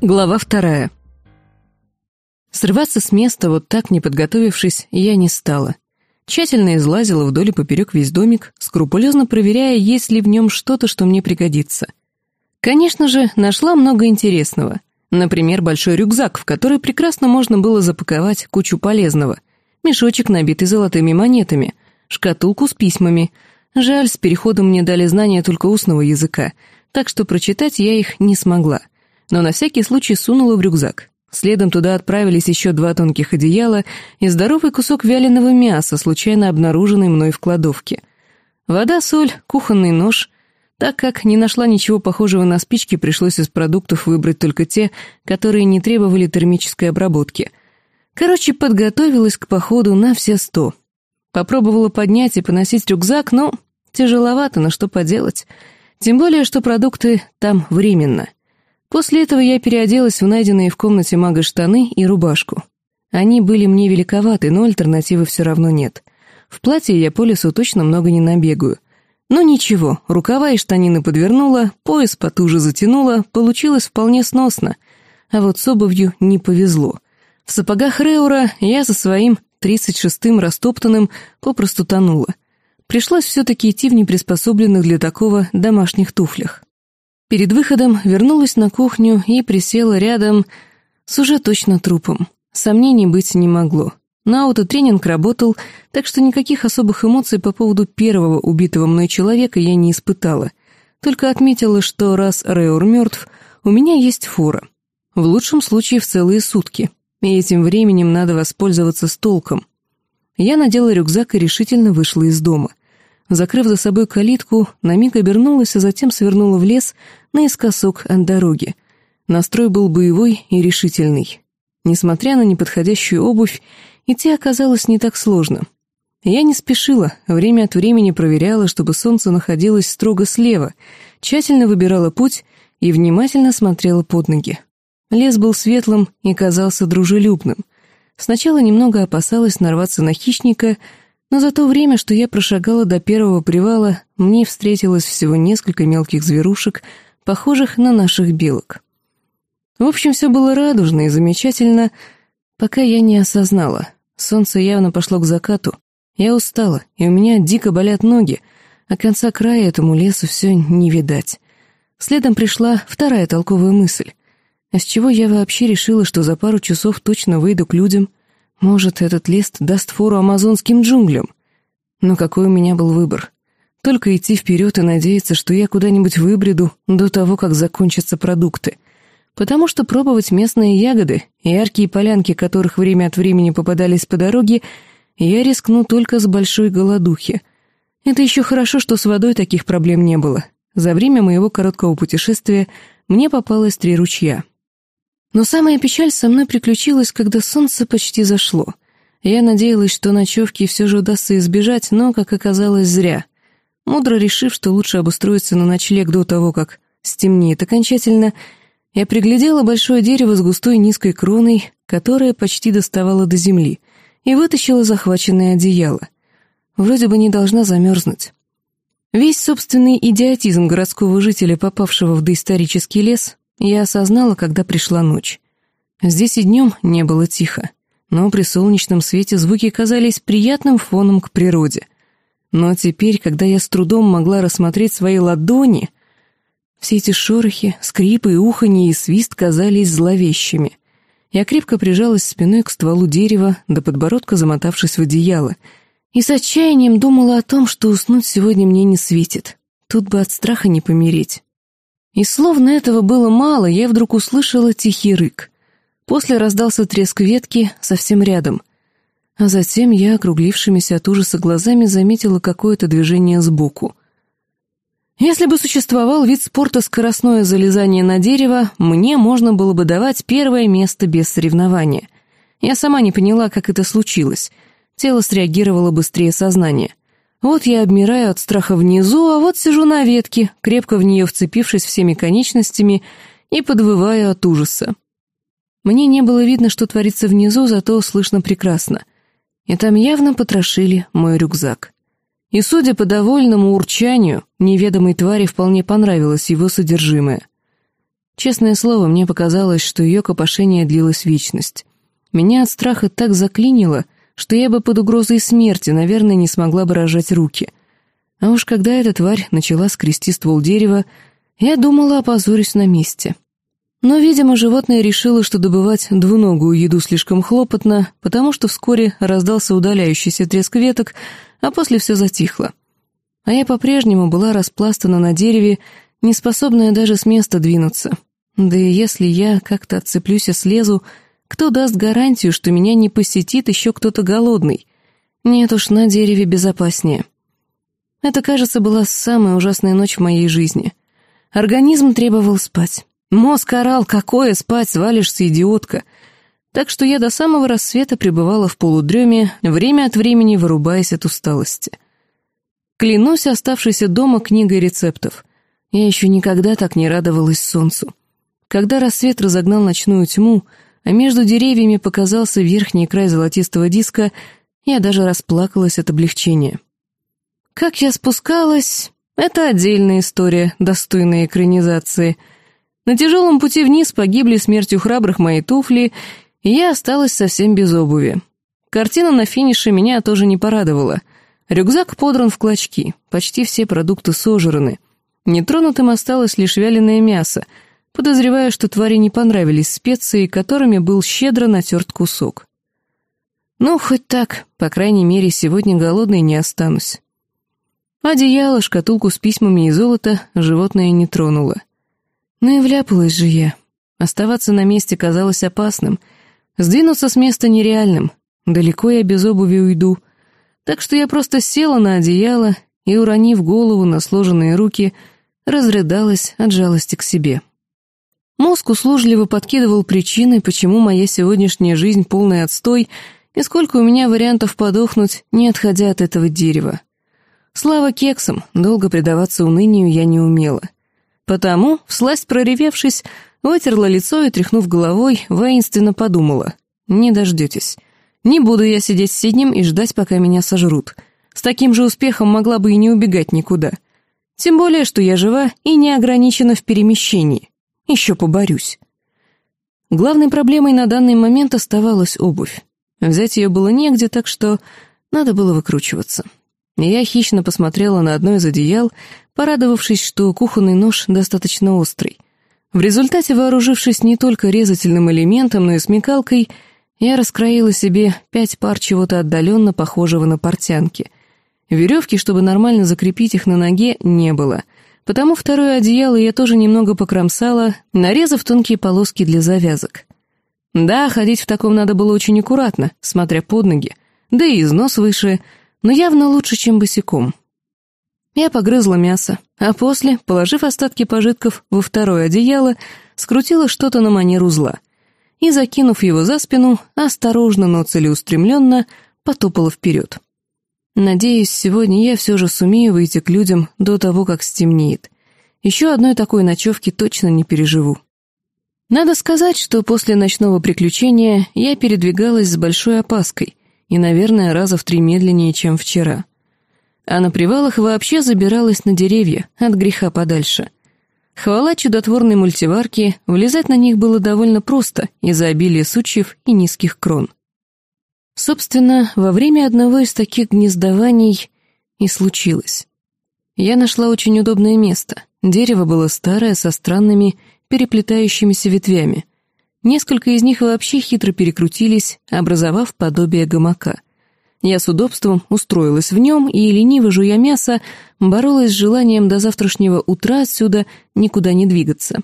Глава вторая. Срываться с места, вот так не подготовившись, я не стала. Тщательно излазила вдоль и поперек весь домик, скрупулезно проверяя, есть ли в нем что-то, что мне пригодится. Конечно же, нашла много интересного. Например, большой рюкзак, в который прекрасно можно было запаковать кучу полезного. Мешочек, набитый золотыми монетами, шкатулку с письмами. Жаль, с переходом мне дали знания только устного языка, так что прочитать я их не смогла — но на всякий случай сунула в рюкзак. Следом туда отправились еще два тонких одеяла и здоровый кусок вяленого мяса, случайно обнаруженный мной в кладовке. Вода, соль, кухонный нож. Так как не нашла ничего похожего на спички, пришлось из продуктов выбрать только те, которые не требовали термической обработки. Короче, подготовилась к походу на все сто. Попробовала поднять и поносить рюкзак, но тяжеловато, но что поделать. Тем более, что продукты там временно — После этого я переоделась в найденные в комнате мага штаны и рубашку. Они были мне великоваты, но альтернативы все равно нет. В платье я по лесу точно много не набегаю. Но ничего, рукава и штанины подвернула, пояс потуже затянула, получилось вполне сносно. А вот с обувью не повезло. В сапогах Реура я за своим тридцать шестым растоптанным попросту тонула. Пришлось все-таки идти в неприспособленных для такого домашних туфлях. Перед выходом вернулась на кухню и присела рядом с уже точно трупом. Сомнений быть не могло. На аутотренинг работал, так что никаких особых эмоций по поводу первого убитого мной человека я не испытала. Только отметила, что раз Реор мертв, у меня есть фора. В лучшем случае в целые сутки. И этим временем надо воспользоваться с толком. Я надела рюкзак и решительно вышла из дома. Закрыв за собой калитку, на миг обернулась, а затем свернула в лес наискосок от дороги. Настрой был боевой и решительный. Несмотря на неподходящую обувь, идти оказалось не так сложно. Я не спешила, время от времени проверяла, чтобы солнце находилось строго слева, тщательно выбирала путь и внимательно смотрела под ноги. Лес был светлым и казался дружелюбным. Сначала немного опасалась нарваться на хищника — но за то время, что я прошагала до первого привала, мне встретилось всего несколько мелких зверушек, похожих на наших белок. В общем, все было радужно и замечательно, пока я не осознала. Солнце явно пошло к закату. Я устала, и у меня дико болят ноги, а конца края этому лесу все не видать. Следом пришла вторая толковая мысль. А с чего я вообще решила, что за пару часов точно выйду к людям? Может, этот лист даст фору амазонским джунглям? Но какой у меня был выбор? Только идти вперед и надеяться, что я куда-нибудь выбреду до того, как закончатся продукты. Потому что пробовать местные ягоды, яркие полянки которых время от времени попадались по дороге, я рискну только с большой голодухи. Это еще хорошо, что с водой таких проблем не было. За время моего короткого путешествия мне попалось три ручья — но самая печаль со мной приключилась, когда солнце почти зашло. Я надеялась, что ночевки все же удастся избежать, но, как оказалось, зря. Мудро решив, что лучше обустроиться на ночлег до того, как стемнеет окончательно, я приглядела большое дерево с густой низкой кроной, которое почти доставало до земли, и вытащила захваченное одеяло. Вроде бы не должна замерзнуть. Весь собственный идиотизм городского жителя, попавшего в доисторический лес, я осознала, когда пришла ночь. Здесь и днем не было тихо, но при солнечном свете звуки казались приятным фоном к природе. Но теперь, когда я с трудом могла рассмотреть свои ладони, все эти шорохи, скрипы, уханье и свист казались зловещими. Я крепко прижалась спиной к стволу дерева, до подбородка замотавшись в одеяло, и с отчаянием думала о том, что уснуть сегодня мне не светит. Тут бы от страха не помереть. И словно этого было мало, я вдруг услышала тихий рык. После раздался треск ветки совсем рядом. А затем я, округлившимися от ужаса глазами, заметила какое-то движение сбоку. Если бы существовал вид спорта скоростное залезание на дерево, мне можно было бы давать первое место без соревнования. Я сама не поняла, как это случилось. Тело среагировало быстрее сознания. Вот я обмираю от страха внизу, а вот сижу на ветке, крепко в нее вцепившись всеми конечностями и подвываю от ужаса. Мне не было видно, что творится внизу, зато слышно прекрасно. И там явно потрошили мой рюкзак. И, судя по довольному урчанию, неведомой твари вполне понравилось его содержимое. Честное слово, мне показалось, что ее копошение длилось вечность. Меня от страха так заклинило, что я бы под угрозой смерти, наверное, не смогла бы рожать руки. А уж когда эта тварь начала скрести ствол дерева, я думала, опозорюсь на месте. Но, видимо, животное решило, что добывать двуногую еду слишком хлопотно, потому что вскоре раздался удаляющийся треск веток, а после все затихло. А я по-прежнему была распластана на дереве, не способная даже с места двинуться. Да и если я как-то отцеплюсь и слезу, кто даст гарантию, что меня не посетит еще кто-то голодный? Нет уж, на дереве безопаснее. Это, кажется, была самая ужасная ночь в моей жизни. Организм требовал спать. Мозг орал, какое спать, свалишься, идиотка. Так что я до самого рассвета пребывала в полудреме, время от времени вырубаясь от усталости. Клянусь оставшейся дома книгой рецептов. Я еще никогда так не радовалась солнцу. Когда рассвет разогнал ночную тьму, а между деревьями показался верхний край золотистого диска, я даже расплакалась от облегчения. Как я спускалась, это отдельная история, достойная экранизации — на тяжелом пути вниз погибли смертью храбрых мои туфли, и я осталась совсем без обуви. Картина на финише меня тоже не порадовала. Рюкзак подран в клочки, почти все продукты сожраны. Нетронутым осталось лишь вяленое мясо, подозревая, что твари не понравились специи, которыми был щедро натерт кусок. Ну, хоть так, по крайней мере, сегодня голодной не останусь. Одеяло, шкатулку с письмами и золото животное не тронуло. Ну и вляпалась же я. Оставаться на месте казалось опасным. Сдвинуться с места нереальным. Далеко я без обуви уйду. Так что я просто села на одеяло и, уронив голову на сложенные руки, разрыдалась от жалости к себе. Мозг услужливо подкидывал причины, почему моя сегодняшняя жизнь полный отстой, и сколько у меня вариантов подохнуть, не отходя от этого дерева. Слава кексам, долго предаваться унынию я не умела — Потому, всласть проревевшись, вытерла лицо и, тряхнув головой, воинственно подумала. «Не дождетесь. Не буду я сидеть сиднем и ждать, пока меня сожрут. С таким же успехом могла бы и не убегать никуда. Тем более, что я жива и не ограничена в перемещении. Еще поборюсь». Главной проблемой на данный момент оставалась обувь. Взять ее было негде, так что надо было выкручиваться. Я хищно посмотрела на одно из одеял, порадовавшись, что кухонный нож достаточно острый. В результате, вооружившись не только резательным элементом, но и смекалкой, я раскроила себе пять пар чего-то отдаленно похожего на портянки. Веревки, чтобы нормально закрепить их на ноге, не было, потому второе одеяло я тоже немного покромсала, нарезав тонкие полоски для завязок. Да, ходить в таком надо было очень аккуратно, смотря под ноги, да и износ выше — но явно лучше, чем босиком. Я погрызла мясо, а после, положив остатки пожитков во второе одеяло, скрутила что-то на манер узла и, закинув его за спину, осторожно, но целеустремленно потопала вперед. Надеюсь, сегодня я все же сумею выйти к людям до того, как стемнеет. Еще одной такой ночевки точно не переживу. Надо сказать, что после ночного приключения я передвигалась с большой опаской, и, наверное, раза в три медленнее, чем вчера. А на привалах вообще забиралась на деревья, от греха подальше. Хвала чудотворной мультиварки, влезать на них было довольно просто из-за обилия сучьев и низких крон. Собственно, во время одного из таких гнездований и случилось. Я нашла очень удобное место. Дерево было старое, со странными, переплетающимися ветвями — Несколько из них вообще хитро перекрутились, образовав подобие гамака. Я с удобством устроилась в нем и, лениво жуя мясо, боролась с желанием до завтрашнего утра отсюда никуда не двигаться.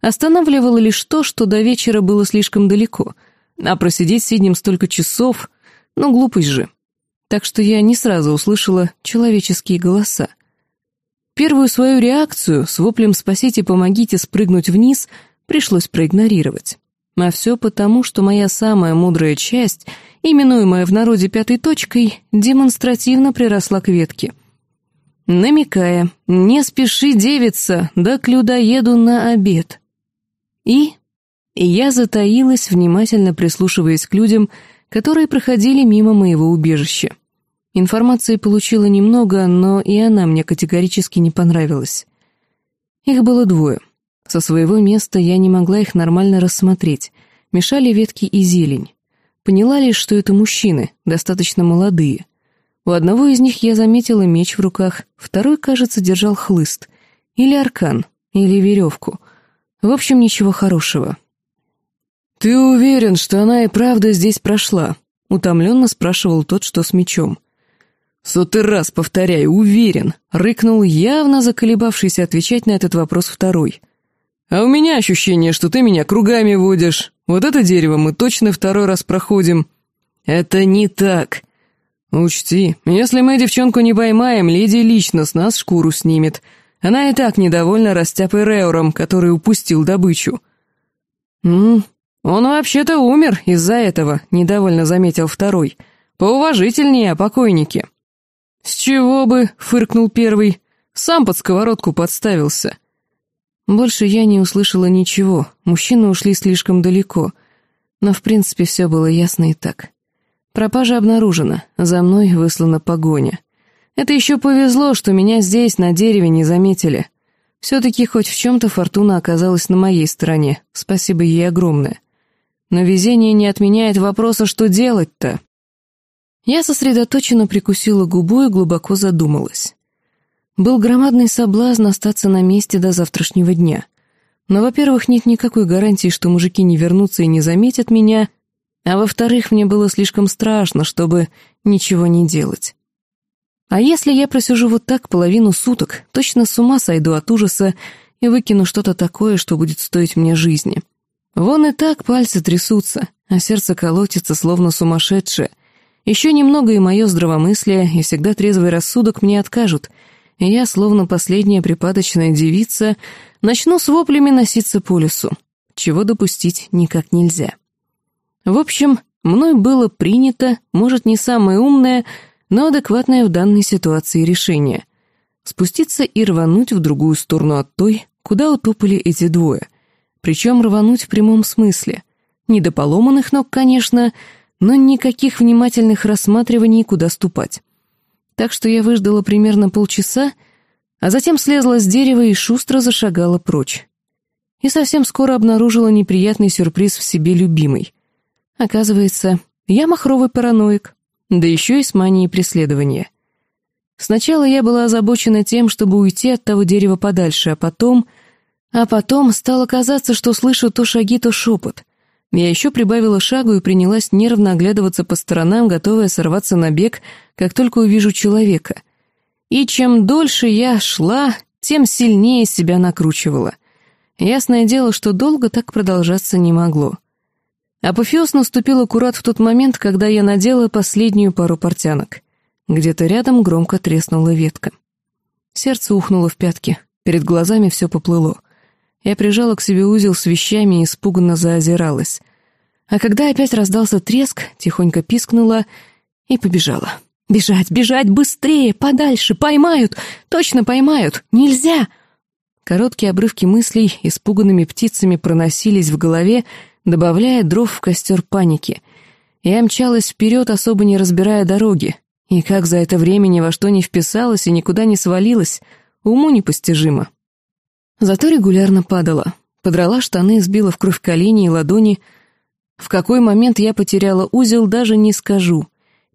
Останавливало лишь то, что до вечера было слишком далеко, а просидеть сиднем столько часов, ну, глупость же. Так что я не сразу услышала человеческие голоса. Первую свою реакцию с воплем «спасите, помогите» спрыгнуть вниз пришлось проигнорировать. А все потому, что моя самая мудрая часть, именуемая в народе пятой точкой, демонстративно приросла к ветке. Намекая «Не спеши, девица, да к людоеду на обед». И я затаилась, внимательно прислушиваясь к людям, которые проходили мимо моего убежища. Информации получила немного, но и она мне категорически не понравилась. Их было двое. Со своего места я не могла их нормально рассмотреть, мешали ветки и зелень. Поняла лишь, что это мужчины, достаточно молодые. У одного из них я заметила меч в руках, второй, кажется, держал хлыст. Или аркан, или веревку. В общем, ничего хорошего. «Ты уверен, что она и правда здесь прошла?» — утомленно спрашивал тот, что с мечом. «Сотый раз, повторяю, уверен», — рыкнул явно заколебавшийся отвечать на этот вопрос второй. «А у меня ощущение, что ты меня кругами водишь. Вот это дерево мы точно второй раз проходим». «Это не так». «Учти, если мы девчонку не поймаем, леди лично с нас шкуру снимет. Она и так недовольна растяпой Реуром, который упустил добычу». «Ну, он вообще-то умер из-за этого», — недовольно заметил второй. «Поуважительнее о покойнике». «С чего бы?» — фыркнул первый. «Сам под сковородку подставился». Больше я не услышала ничего, мужчины ушли слишком далеко. Но в принципе все было ясно и так. Пропажа обнаружена, за мной выслана погоня. Это еще повезло, что меня здесь, на дереве, не заметили. Все-таки хоть в чем-то фортуна оказалась на моей стороне, спасибо ей огромное. Но везение не отменяет вопроса, что делать-то. Я сосредоточенно прикусила губу и глубоко задумалась. Был громадный соблазн остаться на месте до завтрашнего дня. Но, во-первых, нет никакой гарантии, что мужики не вернутся и не заметят меня, а во-вторых, мне было слишком страшно, чтобы ничего не делать. А если я просижу вот так половину суток, точно с ума сойду от ужаса и выкину что-то такое, что будет стоить мне жизни. Вон и так пальцы трясутся, а сердце колотится, словно сумасшедшее — еще немного и мое здравомыслие, и всегда трезвый рассудок мне откажут, и я, словно последняя припадочная девица, начну с воплями носиться по лесу, чего допустить никак нельзя. В общем, мной было принято, может, не самое умное, но адекватное в данной ситуации решение — спуститься и рвануть в другую сторону от той, куда утопали эти двое. Причем рвануть в прямом смысле. Не до поломанных ног, конечно, но никаких внимательных рассматриваний, куда ступать. Так что я выждала примерно полчаса, а затем слезла с дерева и шустро зашагала прочь. И совсем скоро обнаружила неприятный сюрприз в себе любимой. Оказывается, я махровый параноик, да еще и с манией преследования. Сначала я была озабочена тем, чтобы уйти от того дерева подальше, а потом... А потом стало казаться, что слышу то шаги, то шепот — я еще прибавила шагу и принялась нервно оглядываться по сторонам, готовая сорваться на бег, как только увижу человека. И чем дольше я шла, тем сильнее себя накручивала. Ясное дело, что долго так продолжаться не могло. Апофеоз наступил аккурат в тот момент, когда я надела последнюю пару портянок. Где-то рядом громко треснула ветка. Сердце ухнуло в пятки, перед глазами все поплыло. Я прижала к себе узел с вещами и испуганно заозиралась. А когда опять раздался треск, тихонько пискнула и побежала. «Бежать, бежать, быстрее, подальше, поймают, точно поймают, нельзя!» Короткие обрывки мыслей испуганными птицами проносились в голове, добавляя дров в костер паники. Я мчалась вперед, особо не разбирая дороги. И как за это время ни во что не вписалась и никуда не свалилась, уму непостижимо. Зато регулярно падала. Подрала штаны, сбила в кровь колени и ладони. В какой момент я потеряла узел, даже не скажу.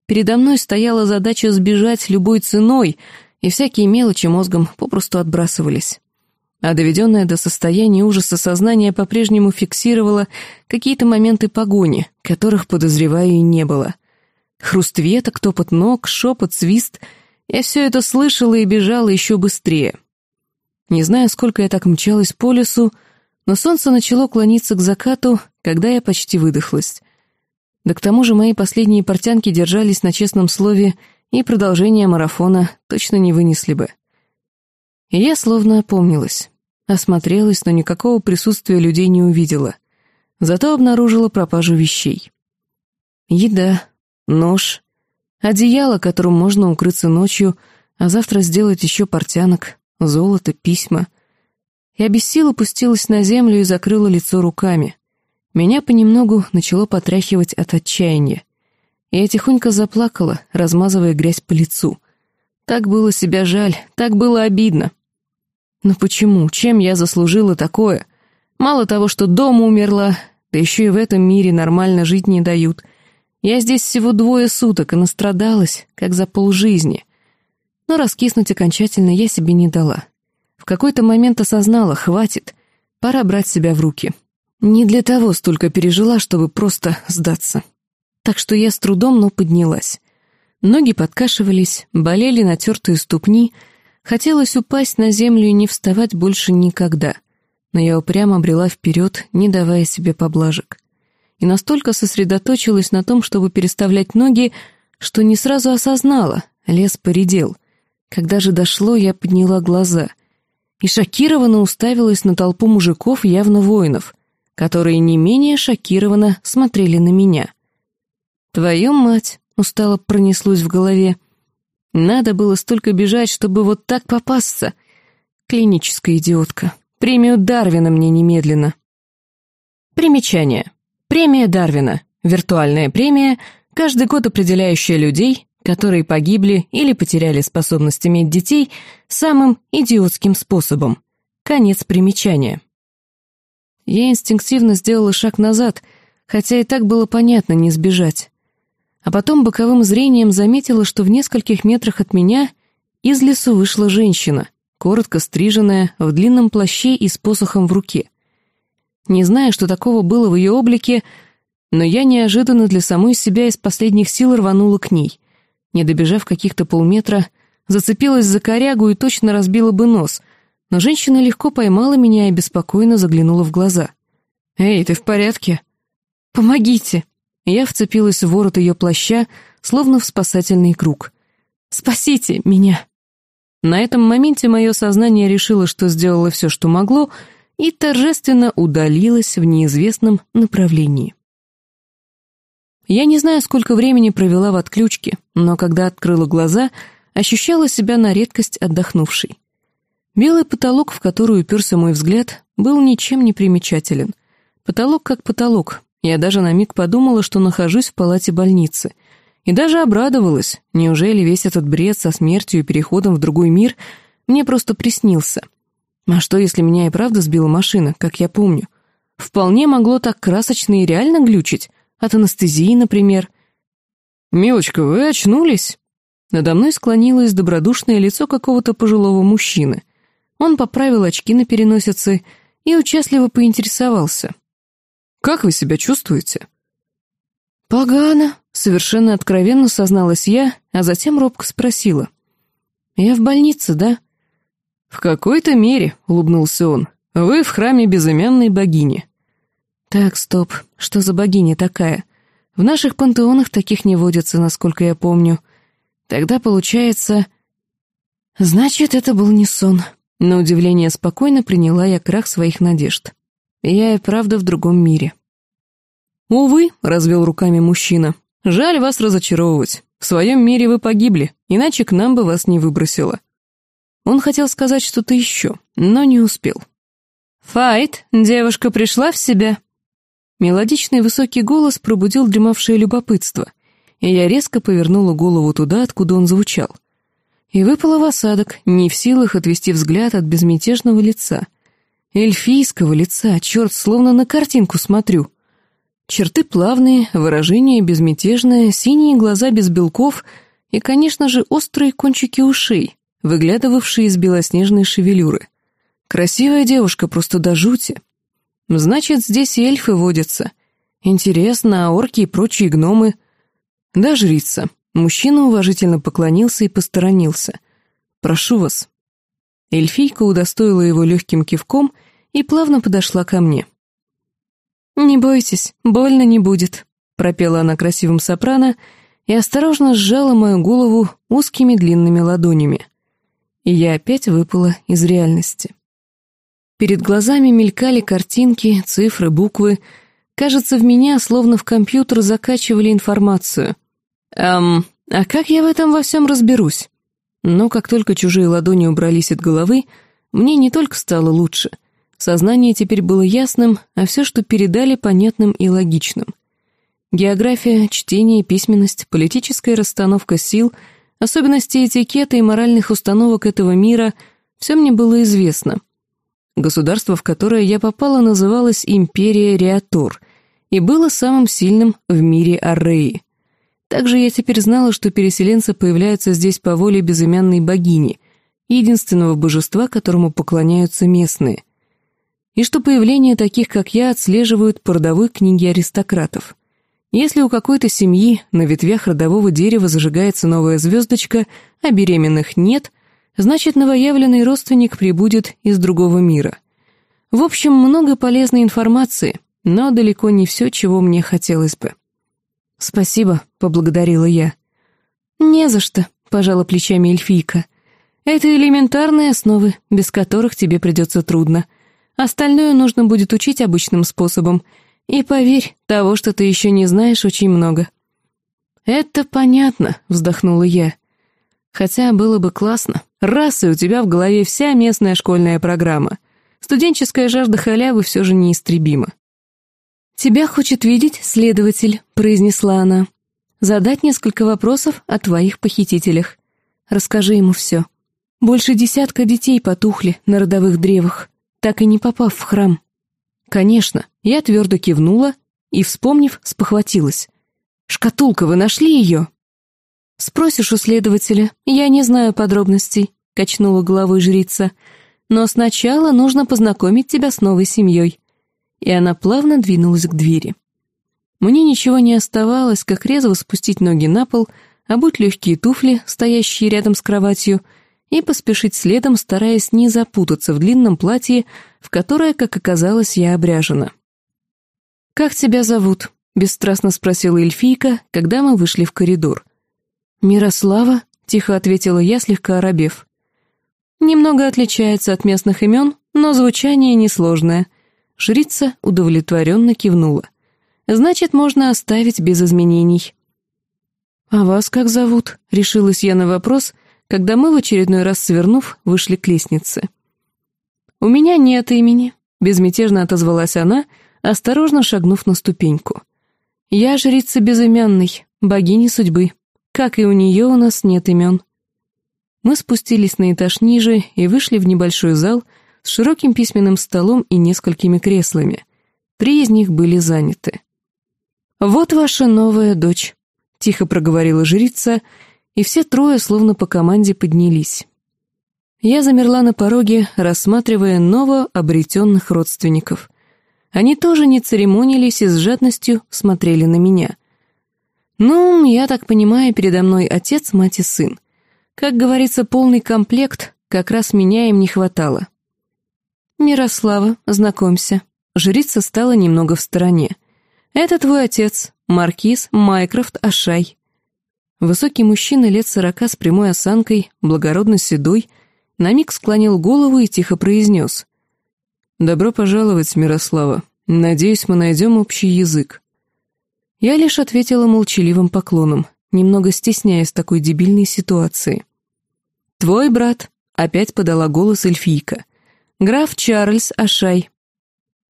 Передо мной стояла задача сбежать любой ценой, и всякие мелочи мозгом попросту отбрасывались. А доведенное до состояния ужаса сознание по-прежнему фиксировало какие-то моменты погони, которых, подозреваю, и не было. Хруст веток, топот ног, шепот, свист — я все это слышала и бежала еще быстрее. Не знаю, сколько я так мчалась по лесу, но солнце начало клониться к закату, когда я почти выдохлась. Да к тому же мои последние портянки держались на честном слове, и продолжение марафона точно не вынесли бы. И я словно опомнилась, осмотрелась, но никакого присутствия людей не увидела. Зато обнаружила пропажу вещей. Еда, нож, одеяло, которым можно укрыться ночью, а завтра сделать еще портянок, золото, письма. Я без сил опустилась на землю и закрыла лицо руками. Меня понемногу начало потряхивать от отчаяния. Я тихонько заплакала, размазывая грязь по лицу. Так было себя жаль, так было обидно. Но почему? Чем я заслужила такое? Мало того, что дома умерла, да еще и в этом мире нормально жить не дают. Я здесь всего двое суток и настрадалась, как за полжизни. Но раскиснуть окончательно я себе не дала. В какой-то момент осознала, хватит, пора брать себя в руки. Не для того столько пережила, чтобы просто сдаться. Так что я с трудом, но поднялась. Ноги подкашивались, болели натертые ступни, хотелось упасть на землю и не вставать больше никогда. Но я упрямо брела вперед, не давая себе поблажек. И настолько сосредоточилась на том, чтобы переставлять ноги, что не сразу осознала, лес поредел. Когда же дошло, я подняла глаза и шокированно уставилась на толпу мужиков, явно воинов, которые не менее шокированно смотрели на меня. «Твою мать!» — устало пронеслось в голове. «Надо было столько бежать, чтобы вот так попасться!» Клиническая идиотка. Премию Дарвина мне немедленно. Примечание. Премия Дарвина. Виртуальная премия, каждый год определяющая людей, которые погибли или потеряли способность иметь детей самым идиотским способом. Конец примечания. Я инстинктивно сделала шаг назад, хотя и так было понятно не сбежать. А потом боковым зрением заметила, что в нескольких метрах от меня из лесу вышла женщина, коротко стриженная, в длинном плаще и с посохом в руке. Не знаю, что такого было в ее облике, но я неожиданно для самой себя из последних сил рванула к ней — не добежав каких-то полметра, зацепилась за корягу и точно разбила бы нос, но женщина легко поймала меня и беспокойно заглянула в глаза. «Эй, ты в порядке?» «Помогите!» Я вцепилась в ворот ее плаща, словно в спасательный круг. «Спасите меня!» На этом моменте мое сознание решило, что сделало все, что могло, и торжественно удалилось в неизвестном направлении. Я не знаю, сколько времени провела в отключке, но когда открыла глаза, ощущала себя на редкость отдохнувшей. Белый потолок, в который уперся мой взгляд, был ничем не примечателен. Потолок как потолок. Я даже на миг подумала, что нахожусь в палате больницы. И даже обрадовалась. Неужели весь этот бред со смертью и переходом в другой мир мне просто приснился? А что, если меня и правда сбила машина, как я помню? Вполне могло так красочно и реально глючить, от анестезии, например. «Милочка, вы очнулись?» Надо мной склонилось добродушное лицо какого-то пожилого мужчины. Он поправил очки на переносице и участливо поинтересовался. «Как вы себя чувствуете?» «Погано», — совершенно откровенно созналась я, а затем робко спросила. «Я в больнице, да?» «В какой-то мере», — улыбнулся он. «Вы в храме безымянной богини». Так, стоп, что за богиня такая? В наших пантеонах таких не водится, насколько я помню. Тогда получается... Значит, это был не сон. На удивление спокойно приняла я крах своих надежд. Я и правда в другом мире. «Увы», — развел руками мужчина, — «жаль вас разочаровывать. В своем мире вы погибли, иначе к нам бы вас не выбросило». Он хотел сказать что-то еще, но не успел. «Файт, девушка пришла в себя», Мелодичный высокий голос пробудил дремавшее любопытство, и я резко повернула голову туда, откуда он звучал. И выпала в осадок, не в силах отвести взгляд от безмятежного лица. Эльфийского лица, черт, словно на картинку смотрю. Черты плавные, выражение безмятежное, синие глаза без белков и, конечно же, острые кончики ушей, выглядывавшие из белоснежной шевелюры. Красивая девушка, просто до жути. Значит, здесь и эльфы водятся. Интересно, а орки и прочие гномы? Да, жрица. Мужчина уважительно поклонился и посторонился. Прошу вас. Эльфийка удостоила его легким кивком и плавно подошла ко мне. «Не бойтесь, больно не будет», — пропела она красивым сопрано и осторожно сжала мою голову узкими длинными ладонями. И я опять выпала из реальности. Перед глазами мелькали картинки, цифры, буквы. Кажется, в меня словно в компьютер закачивали информацию. Эм, а как я в этом во всем разберусь? Но как только чужие ладони убрались от головы, мне не только стало лучше. Сознание теперь было ясным, а все, что передали, понятным и логичным. География, чтение письменность, политическая расстановка сил, особенности этикета и моральных установок этого мира — все мне было известно. Государство, в которое я попала, называлось Империя Реатор и было самым сильным в мире Арреи. Также я теперь знала, что переселенцы появляются здесь по воле безымянной богини, единственного божества, которому поклоняются местные, и что появление таких, как я, отслеживают по родовой книге аристократов. Если у какой-то семьи на ветвях родового дерева зажигается новая звездочка, а беременных нет, значит, новоявленный родственник прибудет из другого мира. В общем, много полезной информации, но далеко не все, чего мне хотелось бы. «Спасибо», — поблагодарила я. «Не за что», — пожала плечами эльфийка. «Это элементарные основы, без которых тебе придется трудно. Остальное нужно будет учить обычным способом — и поверь, того, что ты еще не знаешь, очень много». «Это понятно», — вздохнула я. «Хотя было бы классно. Раз, и у тебя в голове вся местная школьная программа. Студенческая жажда халявы все же неистребима». «Тебя хочет видеть следователь», — произнесла она. «Задать несколько вопросов о твоих похитителях. Расскажи ему все. Больше десятка детей потухли на родовых древах, так и не попав в храм». «Конечно», я твердо кивнула и, вспомнив, спохватилась. «Шкатулка, вы нашли ее?» «Спросишь у следователя, я не знаю подробностей», — качнула головой жрица. «Но сначала нужно познакомить тебя с новой семьей». И она плавно двинулась к двери. Мне ничего не оставалось, как резво спустить ноги на пол, обуть легкие туфли, стоящие рядом с кроватью, и поспешить следом, стараясь не запутаться в длинном платье, в которое, как оказалось, я обряжена. «Как тебя зовут?» — бесстрастно спросила эльфийка, когда мы вышли в коридор. «Мирослава?» — тихо ответила я, слегка оробев. «Немного отличается от местных имен, но звучание несложное». Жрица удовлетворенно кивнула. «Значит, можно оставить без изменений». «А вас как зовут?» — решилась я на вопрос, когда мы в очередной раз свернув, вышли к лестнице. «У меня нет имени», — безмятежно отозвалась она, осторожно шагнув на ступеньку. «Я жрица безымянной, богини судьбы. Как и у нее у нас нет имен». Мы спустились на этаж ниже и вышли в небольшой зал с широким письменным столом и несколькими креслами. Три из них были заняты. «Вот ваша новая дочь», — тихо проговорила жрица, — и все трое словно по команде поднялись. Я замерла на пороге, рассматривая новообретенных родственников. Они тоже не церемонились и с жадностью смотрели на меня. Ну, я так понимаю, передо мной отец, мать и сын. Как говорится, полный комплект, как раз меня им не хватало. «Мирослава, знакомься». Жрица стала немного в стороне. «Это твой отец, маркиз Майкрофт Ашай. Высокий мужчина лет сорока с прямой осанкой, благородно седой, на миг склонил голову и тихо произнес. «Добро пожаловать, Мирослава. Надеюсь, мы найдем общий язык». Я лишь ответила молчаливым поклоном, немного стесняясь такой дебильной ситуации. «Твой брат», — опять подала голос эльфийка, — «граф Чарльз Ашай».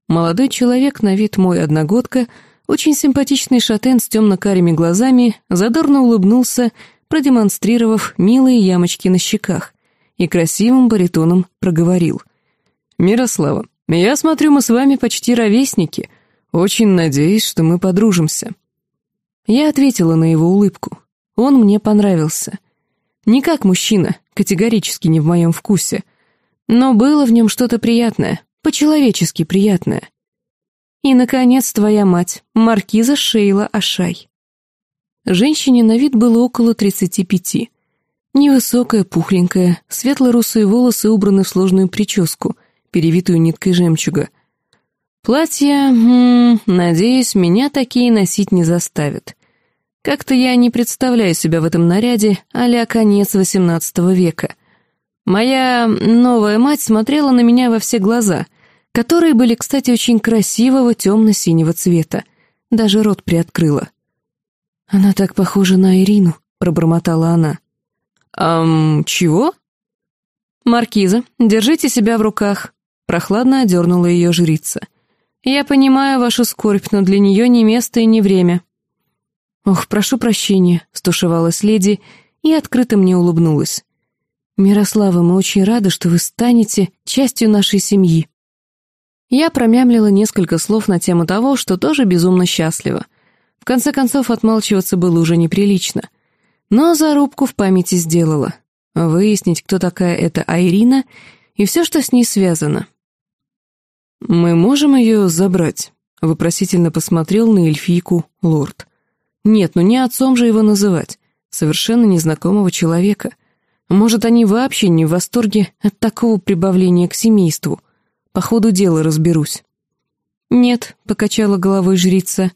Молодой человек, на вид мой одногодка, — очень симпатичный шатен с темно-карими глазами задорно улыбнулся, продемонстрировав милые ямочки на щеках, и красивым баритоном проговорил. «Мирослава, я смотрю, мы с вами почти ровесники. Очень надеюсь, что мы подружимся». Я ответила на его улыбку. Он мне понравился. Не как мужчина, категорически не в моем вкусе, но было в нем что-то приятное, по-человечески приятное. И, наконец, твоя мать, маркиза Шейла Ашай. Женщине на вид было около тридцати пяти. Невысокая, пухленькая, светло-русые волосы убраны в сложную прическу, перевитую ниткой жемчуга. Платье, м надеюсь, меня такие носить не заставят. Как-то я не представляю себя в этом наряде а конец XVIII века. Моя новая мать смотрела на меня во все глаза — которые были, кстати, очень красивого темно-синего цвета. Даже рот приоткрыла. «Она так похожа на Ирину», — пробормотала она. «Ам, чего?» «Маркиза, держите себя в руках», — прохладно одернула ее жрица. «Я понимаю вашу скорбь, но для нее не место и не время». «Ох, прошу прощения», — стушевалась леди и открыто мне улыбнулась. «Мирослава, мы очень рады, что вы станете частью нашей семьи». Я промямлила несколько слов на тему того, что тоже безумно счастлива. В конце концов, отмалчиваться было уже неприлично. Но зарубку в памяти сделала. Выяснить, кто такая эта Айрина и все, что с ней связано. «Мы можем ее забрать?» — вопросительно посмотрел на эльфийку лорд. «Нет, ну не отцом же его называть. Совершенно незнакомого человека. Может, они вообще не в восторге от такого прибавления к семейству. По ходу дела разберусь». «Нет», — покачала головой жрица.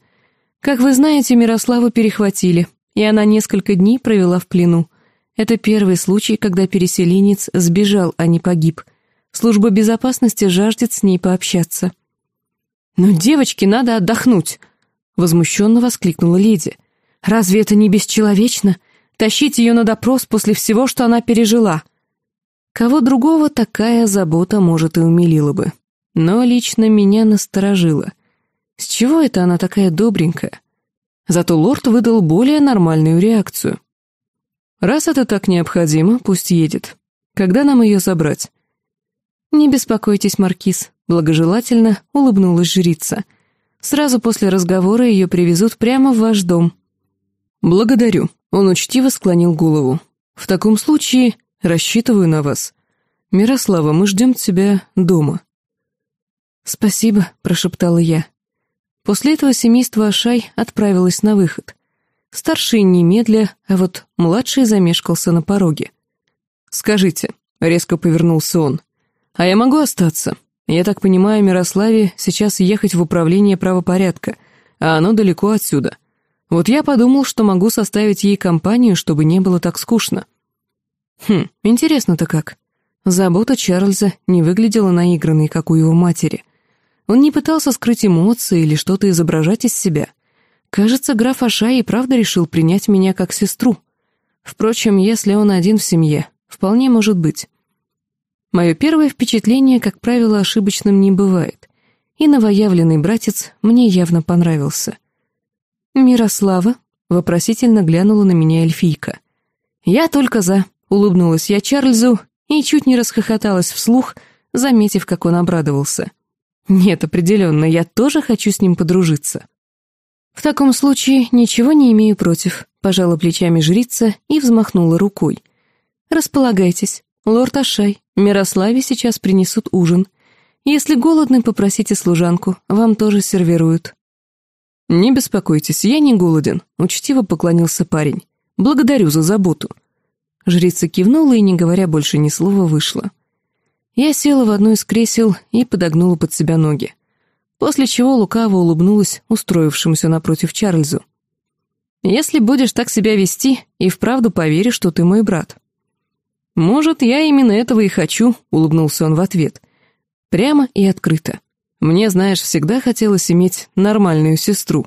«Как вы знаете, Мирославу перехватили, и она несколько дней провела в плену. Это первый случай, когда переселенец сбежал, а не погиб. Служба безопасности жаждет с ней пообщаться. «Но девочке надо отдохнуть!» — возмущенно воскликнула леди. «Разве это не бесчеловечно? Тащить ее на допрос после всего, что она пережила!» Кого другого такая забота, может, и умилила бы. Но лично меня насторожила. С чего это она такая добренькая? Зато лорд выдал более нормальную реакцию. «Раз это так необходимо, пусть едет. Когда нам ее забрать?» «Не беспокойтесь, Маркиз», — благожелательно улыбнулась жрица. «Сразу после разговора ее привезут прямо в ваш дом». «Благодарю», — он учтиво склонил голову. «В таком случае рассчитываю на вас. Мирослава, мы ждем тебя дома». «Спасибо», — прошептала я. После этого семейство Ашай отправилось на выход. Старший немедля, а вот младший замешкался на пороге. «Скажите», — резко повернулся он, — «а я могу остаться? Я так понимаю, Мирославе сейчас ехать в управление правопорядка, а оно далеко отсюда. Вот я подумал, что могу составить ей компанию, чтобы не было так скучно». Хм, интересно-то как. Забота Чарльза не выглядела наигранной, как у его матери. Он не пытался скрыть эмоции или что-то изображать из себя. Кажется, граф Аша и правда решил принять меня как сестру. Впрочем, если он один в семье, вполне может быть. Мое первое впечатление, как правило, ошибочным не бывает, и новоявленный братец мне явно понравился. «Мирослава?» — вопросительно глянула на меня эльфийка. «Я только за», — улыбнулась я Чарльзу и чуть не расхохоталась вслух, заметив, как он обрадовался. «Нет, определенно, я тоже хочу с ним подружиться». «В таком случае ничего не имею против», — пожала плечами жрица и взмахнула рукой. «Располагайтесь. Лорд Ашай, Мирославе сейчас принесут ужин. Если голодны, попросите служанку, вам тоже сервируют». «Не беспокойтесь, я не голоден», — учтиво поклонился парень. «Благодарю за заботу». Жрица кивнула и, не говоря больше ни слова, вышла. Я села в одно из кресел и подогнула под себя ноги после чего лукаво улыбнулась устроившемуся напротив Чарльзу. «Если будешь так себя вести, и вправду поверишь, что ты мой брат». «Может, я именно этого и хочу», — улыбнулся он в ответ. Прямо и открыто. «Мне, знаешь, всегда хотелось иметь нормальную сестру».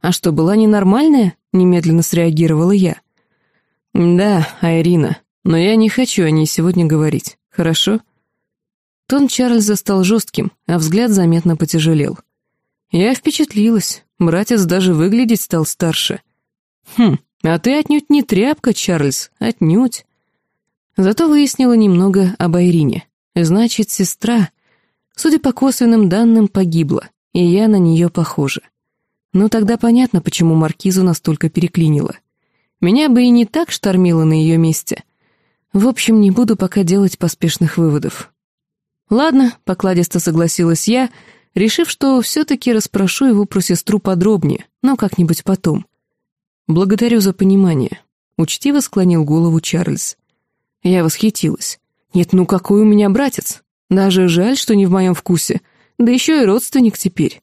«А что, была ненормальная?» — немедленно среагировала я. «Да, Айрина, но я не хочу о ней сегодня говорить, хорошо?» Тон Чарльза стал жестким, а взгляд заметно потяжелел. Я впечатлилась, братец даже выглядеть стал старше. Хм, а ты отнюдь не тряпка, Чарльз, отнюдь. Зато выяснила немного об Айрине. Значит, сестра, судя по косвенным данным, погибла, и я на нее похожа. Ну тогда понятно, почему Маркизу настолько переклинило. Меня бы и не так штормило на ее месте. В общем, не буду пока делать поспешных выводов. «Ладно», — покладисто согласилась я, решив, что все-таки расспрошу его про сестру подробнее, но как-нибудь потом. «Благодарю за понимание», — учтиво склонил голову Чарльз. Я восхитилась. «Нет, ну какой у меня братец? Даже жаль, что не в моем вкусе, да еще и родственник теперь».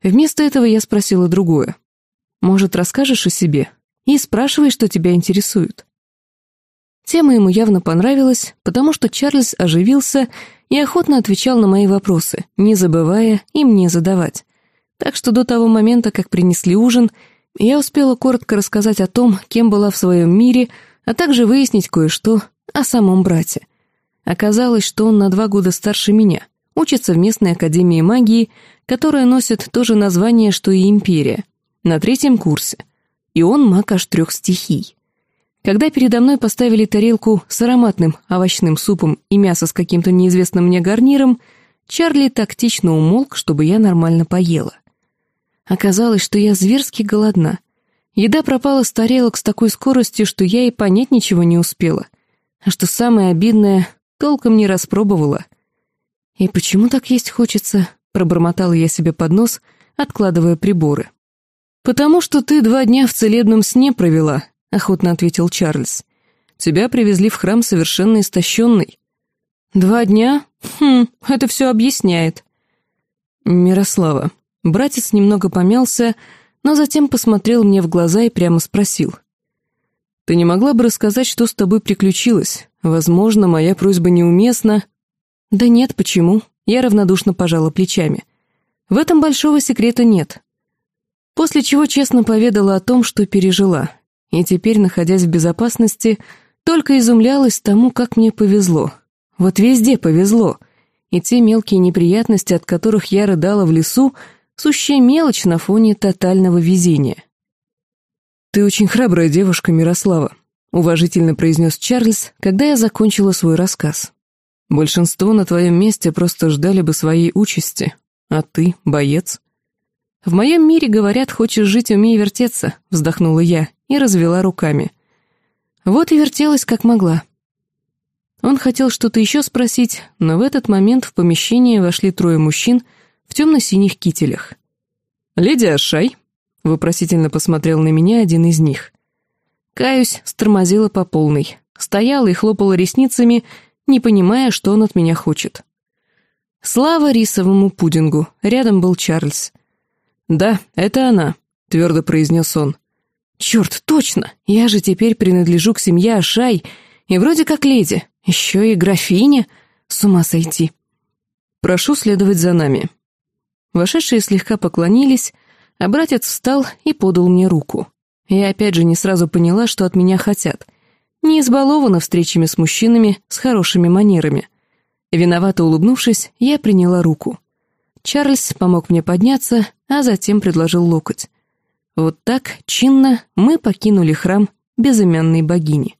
Вместо этого я спросила другое. «Может, расскажешь о себе? И спрашивай, что тебя интересует». Тема ему явно понравилась, потому что Чарльз оживился и охотно отвечал на мои вопросы, не забывая им не задавать. Так что до того момента, как принесли ужин, я успела коротко рассказать о том, кем была в своем мире, а также выяснить кое-что о самом брате. Оказалось, что он на два года старше меня, учится в местной академии магии, которая носит то же название, что и Империя, на третьем курсе. И он маг аж трех стихий. Когда передо мной поставили тарелку с ароматным овощным супом и мясо с каким-то неизвестным мне гарниром, Чарли тактично умолк, чтобы я нормально поела. Оказалось, что я зверски голодна. Еда пропала с тарелок с такой скоростью, что я и понять ничего не успела. А что самое обидное, толком не распробовала. «И почему так есть хочется?» — пробормотала я себе под нос, откладывая приборы. «Потому что ты два дня в целебном сне провела», — охотно ответил Чарльз. «Тебя привезли в храм совершенно истощенный». «Два дня? Хм, это все объясняет». «Мирослава». Братец немного помялся, но затем посмотрел мне в глаза и прямо спросил. «Ты не могла бы рассказать, что с тобой приключилось? Возможно, моя просьба неуместна». «Да нет, почему?» Я равнодушно пожала плечами. «В этом большого секрета нет». После чего честно поведала о том, что пережила и теперь, находясь в безопасности, только изумлялась тому, как мне повезло. Вот везде повезло. И те мелкие неприятности, от которых я рыдала в лесу, сущая мелочь на фоне тотального везения. «Ты очень храбрая девушка, Мирослава», — уважительно произнес Чарльз, когда я закончила свой рассказ. «Большинство на твоем месте просто ждали бы своей участи, а ты — боец». «В моем мире, говорят, хочешь жить, умей вертеться», — вздохнула я и развела руками. Вот и вертелась, как могла. Он хотел что-то еще спросить, но в этот момент в помещение вошли трое мужчин в темно-синих кителях. «Леди Ашай», — вопросительно посмотрел на меня один из них. Каюсь, стормозила по полной, стояла и хлопала ресницами, не понимая, что он от меня хочет. Слава рисовому пудингу, рядом был Чарльз. «Да, это она», — твердо произнес он. «Черт, точно! Я же теперь принадлежу к семье Ашай, и вроде как леди, еще и графиня. С ума сойти!» «Прошу следовать за нами». Вошедшие слегка поклонились, а братец встал и подал мне руку. Я опять же не сразу поняла, что от меня хотят. Не избалована встречами с мужчинами с хорошими манерами. Виновато улыбнувшись, я приняла руку. Чарльз помог мне подняться, а затем предложил локоть. Вот так, чинно, мы покинули храм безымянной богини.